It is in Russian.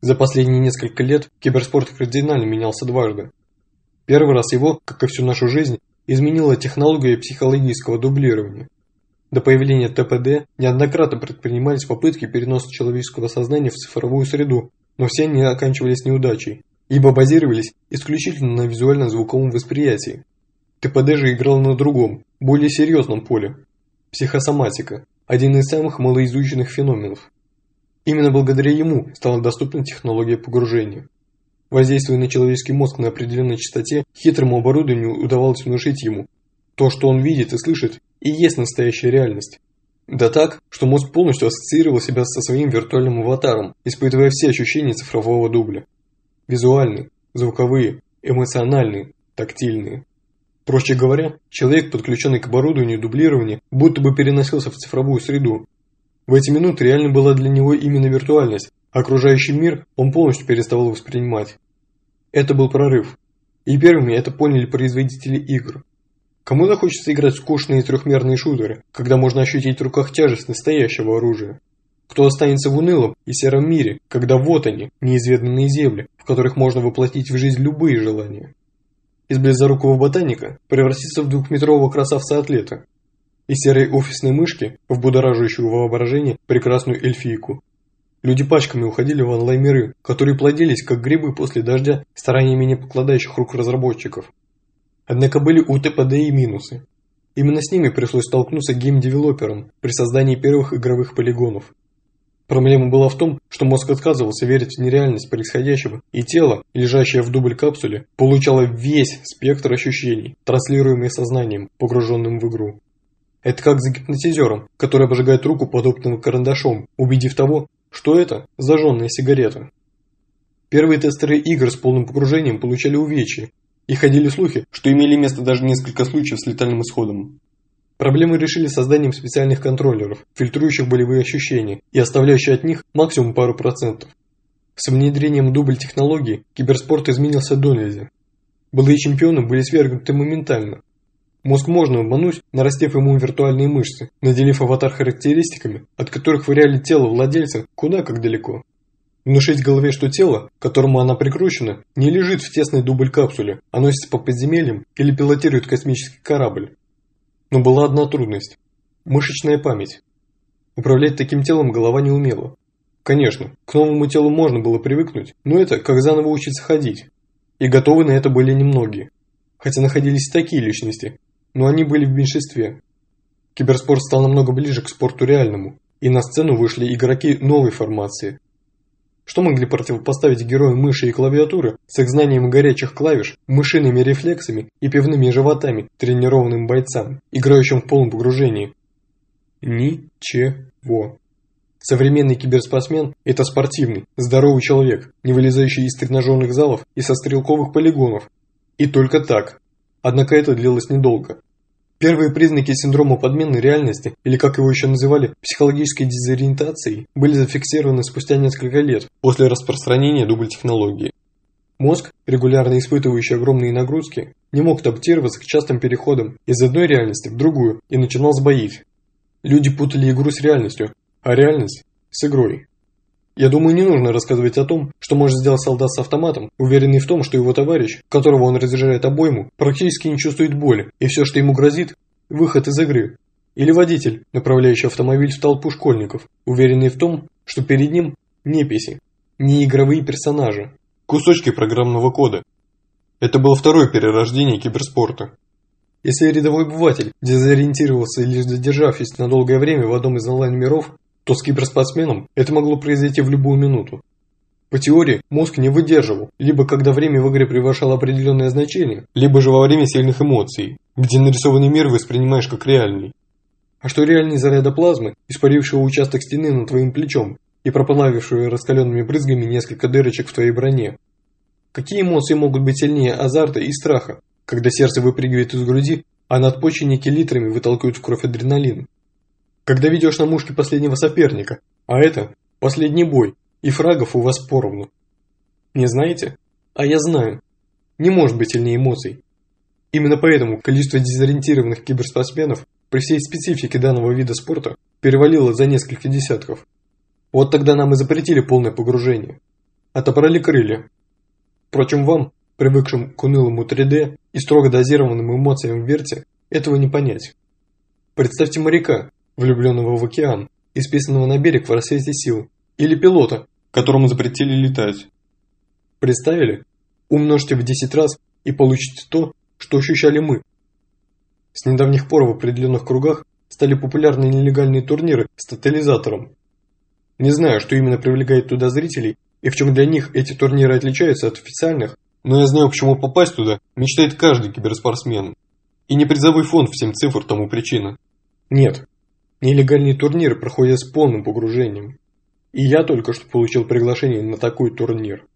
За последние несколько лет киберспорт кардинально менялся дважды. Первый раз его, как и всю нашу жизнь, изменила технология психологического дублирования. До появления ТПД неоднократно предпринимались попытки переноса человеческого сознания в цифровую среду, но все они оканчивались неудачей, ибо базировались исключительно на визуально-звуковом восприятии. ТПД же играл на другом, более серьезном поле – психосоматика, один из самых малоизученных феноменов. Именно благодаря ему стала доступна технология погружения. Воздействуя на человеческий мозг на определенной частоте, хитрому оборудованию удавалось внушить ему. То, что он видит и слышит, и есть настоящая реальность. Да так, что мозг полностью ассоциировал себя со своим виртуальным аватаром, испытывая все ощущения цифрового дубля. Визуальные, звуковые, эмоциональные, тактильные. Проще говоря, человек, подключенный к оборудованию дублирования, будто бы переносился в цифровую среду. В эти минуты реально была для него именно виртуальность, окружающий мир он полностью переставал воспринимать. Это был прорыв. И первыми это поняли производители игр. Кому захочется играть скучные трехмерные шутеры, когда можно ощутить в руках тяжесть настоящего оружия? Кто останется в унылом и сером мире, когда вот они, неизведанные земли, в которых можно воплотить в жизнь любые желания? из близорукого ботаника превратиться в двухметрового красавца-атлета, из серой офисной мышки в будоражащую воображение прекрасную эльфийку. Люди пачками уходили в онлайн-миры, которые плодились как грибы после дождя стараниями не покладающих рук разработчиков. Однако были у ТПД и минусы. Именно с ними пришлось столкнуться гейм-девелоперам при создании первых игровых полигонов. Проблема была в том, что мозг отказывался верить в нереальность происходящего, и тело, лежащее в дубль-капсуле, получало весь спектр ощущений, транслируемый сознанием, погруженным в игру. Это как за гипнотизером, который обжигает руку подобным карандашом, убедив того, что это зажженная сигарета. Первые тестеры игр с полным погружением получали увечья, и ходили слухи, что имели место даже несколько случаев с летальным исходом. Проблему решили созданием специальных контроллеров, фильтрующих болевые ощущения и оставляющих от них максимум пару процентов. С внедрением дубль-технологии киберспорт изменился до нельзя. Былые чемпионы были свергнуты моментально. Мозг можно обмануть, нарастив ему виртуальные мышцы, наделив аватар характеристиками, от которых в реале тело владельца куда как далеко. Внушить голове, что тело, к которому она прикручена, не лежит в тесной дубль-капсуле, а носится по подземельям или пилотирует космический корабль. Но была одна трудность – мышечная память. Управлять таким телом голова не умела. Конечно, к новому телу можно было привыкнуть, но это как заново учиться ходить. И готовы на это были немногие. Хотя находились такие личности, но они были в меньшинстве. Киберспорт стал намного ближе к спорту реальному, и на сцену вышли игроки новой формации, что могли противопоставить героям мыши и клавиатуры с их знанием горячих клавиш, мышиными рефлексами и пивными животами тренированным бойцам, играющим в полном погружении? Ничего. Современный киберспортсмен – это спортивный, здоровый человек, не вылезающий из тренажерных залов и со стрелковых полигонов. И только так. Однако это длилось недолго. Первые признаки синдрома подмены реальности, или как его еще называли, психологической дезориентацией, были зафиксированы спустя несколько лет после распространения дубль-технологии. Мозг, регулярно испытывающий огромные нагрузки, не мог адаптироваться к частым переходам из одной реальности в другую и начинал сбоить. Люди путали игру с реальностью, а реальность с игрой. Я думаю, не нужно рассказывать о том, что может сделать солдат с автоматом, уверенный в том, что его товарищ, которого он разряжает обойму, практически не чувствует боли, и все, что ему грозит – выход из игры. Или водитель, направляющий автомобиль в толпу школьников, уверенный в том, что перед ним неписи, не игровые персонажи, кусочки программного кода. Это было второе перерождение киберспорта. Если рядовой обыватель дезориентировался лишь задержавшись на долгое время в одном из онлайн-миров, то с киберспортсменом это могло произойти в любую минуту. По теории, мозг не выдерживал, либо когда время в игре превышало определенное значение, либо же во время сильных эмоций, где нарисованный мир воспринимаешь как реальный. А что реальный заряда плазмы, испарившего участок стены над твоим плечом и проплавившего раскаленными брызгами несколько дырочек в твоей броне? Какие эмоции могут быть сильнее азарта и страха, когда сердце выпрыгивает из груди, а надпочечники литрами выталкивают в кровь адреналин? Когда ведешь на мушке последнего соперника, а это последний бой, и фрагов у вас поровну. Не знаете? А я знаю. Не может быть сильнее эмоций. Именно поэтому количество дезориентированных киберспортсменов при всей специфике данного вида спорта перевалило за несколько десятков. Вот тогда нам и запретили полное погружение. отобрали крылья. Впрочем, вам, привыкшим к унылому 3D и строго дозированным эмоциям в верте, этого не понять. Представьте моряка, влюбленного в океан, и списанного на берег в рассвете сил, или пилота, которому запретили летать. Представили? Умножьте в 10 раз и получите то, что ощущали мы. С недавних пор в определенных кругах стали популярны нелегальные турниры с тотализатором. Не знаю, что именно привлекает туда зрителей и в чем для них эти турниры отличаются от официальных, но я знаю, почему попасть туда мечтает каждый киберспортсмен. И не призовой фонд в 7 цифр тому причина. Нет, нелегальные турниры проходят с полным погружением. И я только что получил приглашение на такой турнир.